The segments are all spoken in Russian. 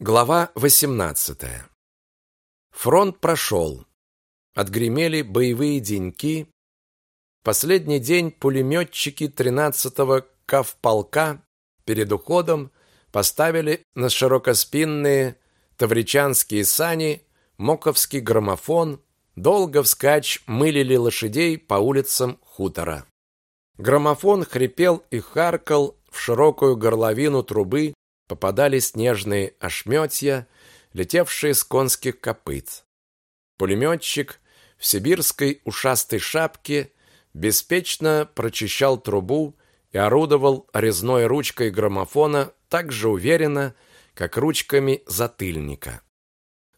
Глава 18. Фронт прошел. Отгремели боевые деньки. Последний день пулеметчики 13-го Кавполка перед уходом поставили на широкоспинные тавричанские сани моковский граммофон, долго вскачь мылили лошадей по улицам хутора. Граммофон хрипел и харкал в широкую горловину трубы попадали снежные ошметья, летевшие с конских копыт. Пулеметчик в сибирской ушастой шапке беспечно прочищал трубу и орудовал резной ручкой граммофона так же уверенно, как ручками затыльника.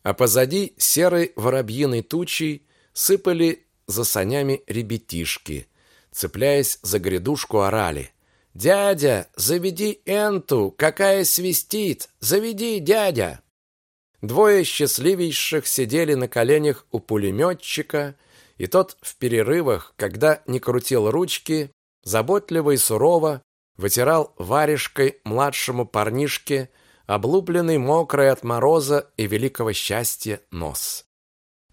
А позади серой воробьиной тучей сыпали за санями ребятишки, цепляясь за грядушку орали – «Дядя, заведи энту, какая свистит! Заведи, дядя!» Двое счастливейших сидели на коленях у пулеметчика, и тот в перерывах, когда не крутил ручки, заботливо и сурово вытирал варежкой младшему парнишке облупленный мокрый от мороза и великого счастья нос.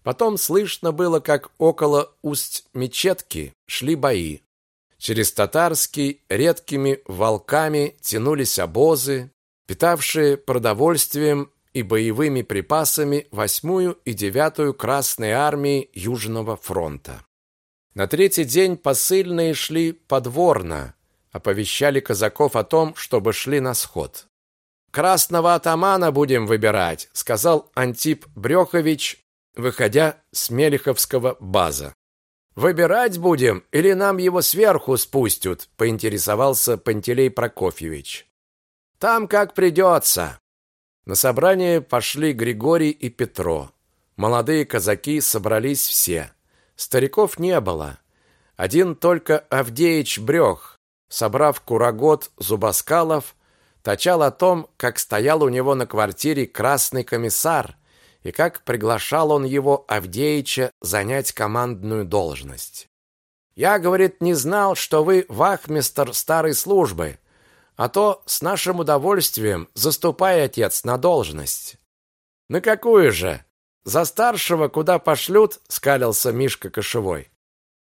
Потом слышно было, как около усть мечетки шли бои. Через Татарский редкими волками тянулись обозы, питавшие продовольствием и боевыми припасами восьмую и девятую Красной армии Южного фронта. На третий день посыльные шли подворно, оповещали казаков о том, чтобы шли на сход. «Красного атамана будем выбирать», сказал Антип Брехович, выходя с Мелиховского база. Выбирать будем или нам его сверху спустят, поинтересовался Пантелей Прокофьевич. Там как придется. На собрание пошли Григорий и Петро. Молодые казаки собрались все. Стариков не было. Один только Авдеич Брёх, собрав курагот зубоскалов, точал о том, как стоял у него на квартире красный комиссар и как приглашал он его Авдеича занять командную должность. Я, говорит, не знал, что вы вахмистр старой службы, а то с нашим удовольствием заступай, отец, на должность. На какую же? За старшего куда пошлют, скалился Мишка Кошевой.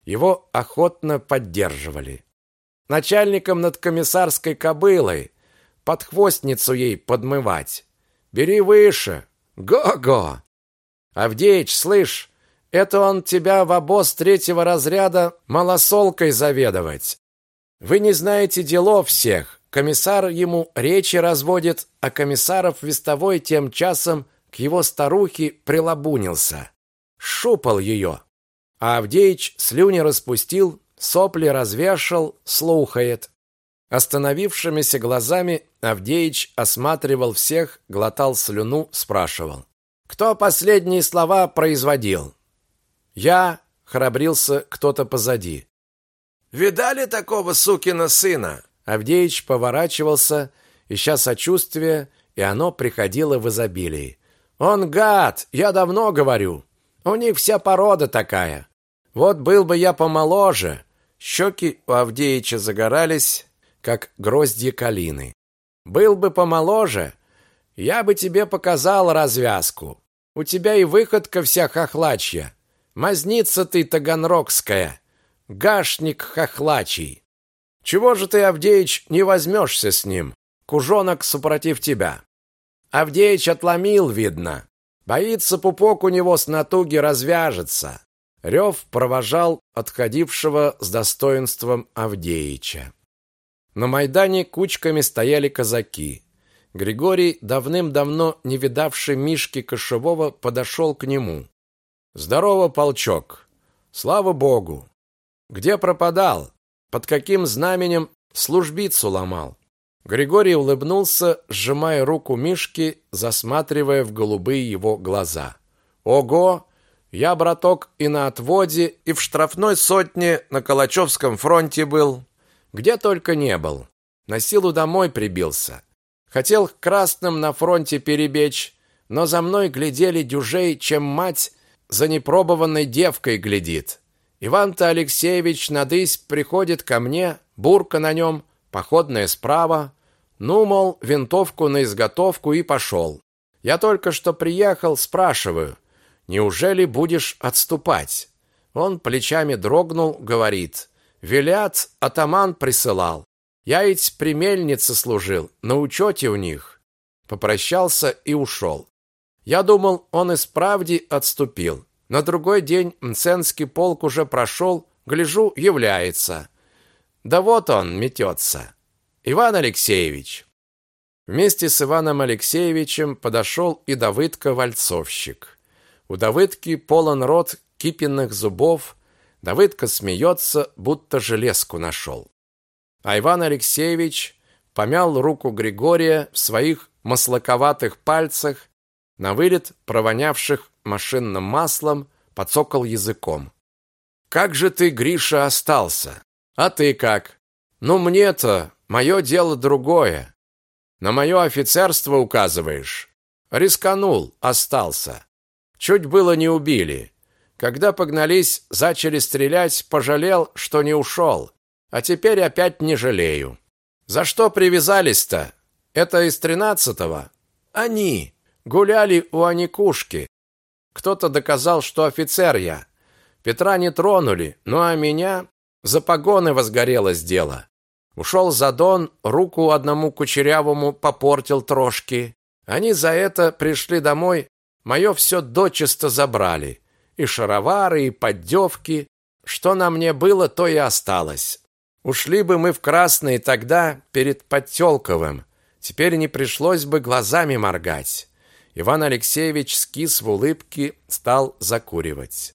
Его охотно поддерживали. Начальником над комиссарской кобылой, под хвостницу ей подмывать. Бери выше, Го-го! Авдеич, слышь, это он тебя в обоз третьего разряда малосолкой заведовать. Вы не знаете делов всех. Комиссар ему речи разводит, а комиссаров вестовой тем часом к его старухе прилабунился. Шупал ее. А Авдеич слюни распустил, сопли развешал, слухает. Остановившимися глазами Авдеич осматривал всех, глотал слюну, спрашивал: "Кто последние слова производил?" "Я", храбрился кто-то позади. "Видали такого сукина сына?" Авдеич поворачивался, ища сочувствия, и оно приходило в изобилии. "Он гад, я давно говорю. У них вся порода такая. Вот был бы я помоложе". Щеки у Авдеича загорались, как гроздья калины. Был бы помоложе, я бы тебе показал развязку. У тебя и выходка вся хохлачья. Мазница ты таганрогская, гашник хохлачий. Чего же ты, Авдеич, не возьмешься с ним? Кужонок супротив тебя. Авдеич отломил, видно. Боится, пупок у него с натуги развяжется. Рев провожал отходившего с достоинством Авдеича. На Майдане кучками стояли казаки. Григорий, давным-давно не видавший Мишки Кошевого, подошел к нему. «Здорово, полчок! Слава Богу! Где пропадал? Под каким знаменем службицу ломал?» Григорий улыбнулся, сжимая руку Мишки, засматривая в голубые его глаза. «Ого! Я, браток, и на отводе, и в штрафной сотне на Калачевском фронте был. Где только не был. На силу домой прибился. Хотел к красным на фронте перебечь, но за мной глядели дюжей, чем мать за непробованной девкой глядит. Иван-то Алексеевич надысь приходит ко мне, бурка на нем, походная справа. Ну, мол, винтовку на изготовку и пошел. Я только что приехал, спрашиваю, неужели будешь отступать? Он плечами дрогнул, говорит, велят, атаман присылал. Я ведь при мельнице служил, на учете у них. Попрощался и ушел. Я думал, он из правди отступил. На другой день Мценский полк уже прошел, гляжу, является. Да вот он метется. Иван Алексеевич. Вместе с Иваном Алексеевичем подошел и Давыдка-вальцовщик. У Давыдки полон рот кипенных зубов, Давыдка смеется, будто железку нашел. А Иван Алексеевич помял руку Григория в своих маслаковатых пальцах, на вылет провонявших машинным маслом, подсокал языком. «Как же ты, Гриша, остался? А ты как? Ну, мне-то, мое дело другое. На мое офицерство указываешь. Рисканул, остался. Чуть было не убили. Когда погнались, зачали стрелять, пожалел, что не ушел. А теперь опять не жалею. За что привязались-то? Это из тринадцатого? Они гуляли у Аникушки. Кто-то доказал, что офицер я. Петра не тронули, ну а меня за погоны возгорелось дело. Ушел за Дон, руку одному кучерявому попортил трошки. Они за это пришли домой, мое все дочисто забрали. И шаровары, и поддевки. Что на мне было, то и осталось. Ушли бы мы в красный тогда перед Подтелковым. Теперь не пришлось бы глазами моргать. Иван Алексеевич скис в улыбке, стал закуривать.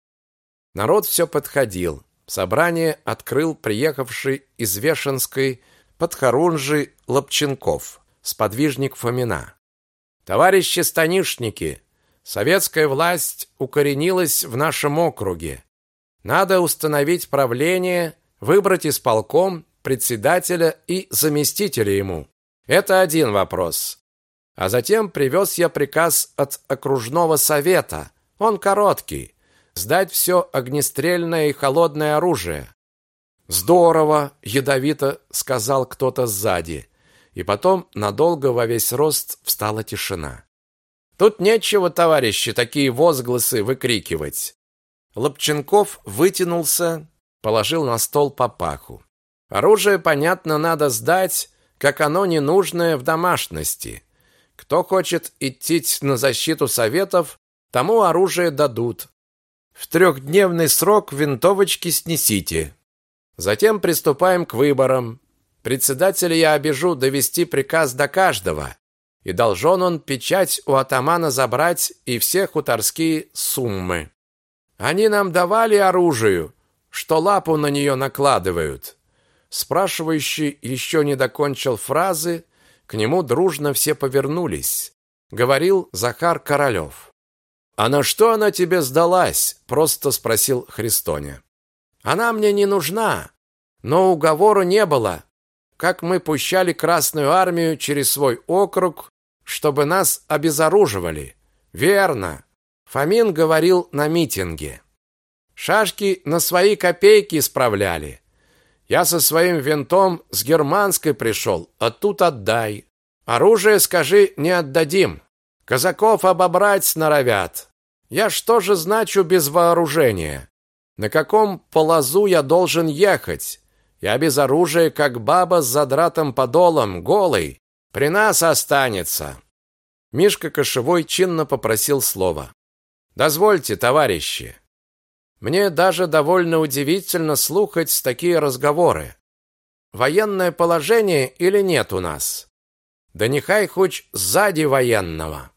Народ все подходил. Собрание открыл приехавший из Вешенской подхорунжий Лобченков, сподвижник Фомина. Товарищи станишники, советская власть укоренилась в нашем округе. Надо установить правление, выбрать исполком, председателя и заместителя ему. Это один вопрос. А затем привез я приказ от окружного совета. Он короткий сдать все огнестрельное и холодное оружие. Здорово, ядовито сказал кто-то сзади. И потом надолго во весь рост встала тишина. Тут нечего, товарищи, такие возгласы выкрикивать. Лобченков вытянулся, положил на стол папаху. Оружие, понятно, надо сдать, как оно ненужное в домашности. Кто хочет идти на защиту советов, тому оружие дадут. В трехдневный срок винтовочки снесите. Затем приступаем к выборам. Председателя я обежу довести приказ до каждого. И должен он печать у атамана забрать и все хуторские суммы. Они нам давали оружие, что лапу на нее накладывают. Спрашивающий еще не докончил фразы, к нему дружно все повернулись. Говорил Захар Королев. «А на что она тебе сдалась?» – просто спросил Христоня. «Она мне не нужна, но уговору не было. Как мы пущали Красную Армию через свой округ, чтобы нас обезоруживали. Верно. Фомин говорил на митинге. Шашки на свои копейки справляли. Я со своим винтом с германской пришел, а тут отдай. Оружие, скажи, не отдадим. Казаков обобрать сноровят. Я что же значу без вооружения? На каком полозу я должен ехать? Я без оружия, как баба с задратым подолом, голый. При нас останется. Мишка Кошевой чинно попросил слова. Дозвольте, товарищи. Мне даже довольно удивительно слухать такие разговоры. Военное положение или нет у нас? Да нехай хоть сзади военного.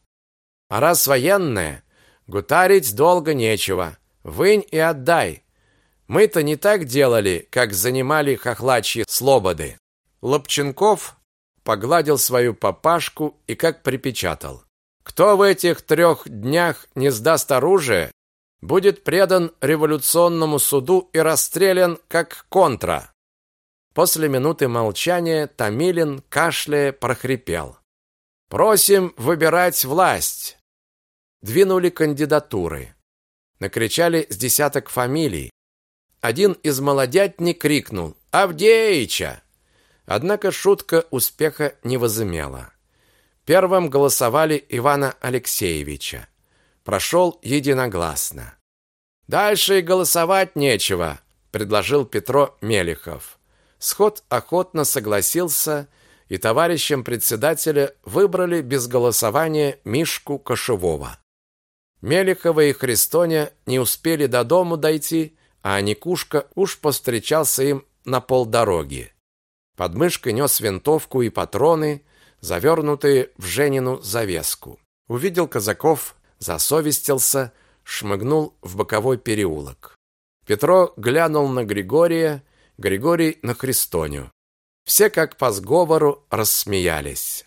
А раз военное, гутарить долго нечего. Вынь и отдай. Мы-то не так делали, как занимали хохлачьи слободы. Лобченков погладил свою папашку и как припечатал. Кто в этих трех днях не сдаст оружие, будет предан революционному суду и расстрелян как контра. После минуты молчания Тамилин кашляя прохрипел: "Просим выбирать власть двинули кандидатуры. Накричали с десяток фамилий. Один из молодятни крикнул «Авдеича!». Однако шутка успеха не возымела. Первым голосовали Ивана Алексеевича. Прошел единогласно. Дальше и голосовать нечего, предложил Петро Мелехов. Сход охотно согласился, и товарищем председателя выбрали без голосования Мишку Кошевого. Мелехова и Христоня не успели до дому дойти, а Никушка уж повстречался им на полдороги. Под мышкой нес винтовку и патроны, завернутые в Женину завеску. Увидел казаков, засовестился, шмыгнул в боковой переулок. Петро глянул на Григория, Григорий на Христоню. Все как по сговору рассмеялись.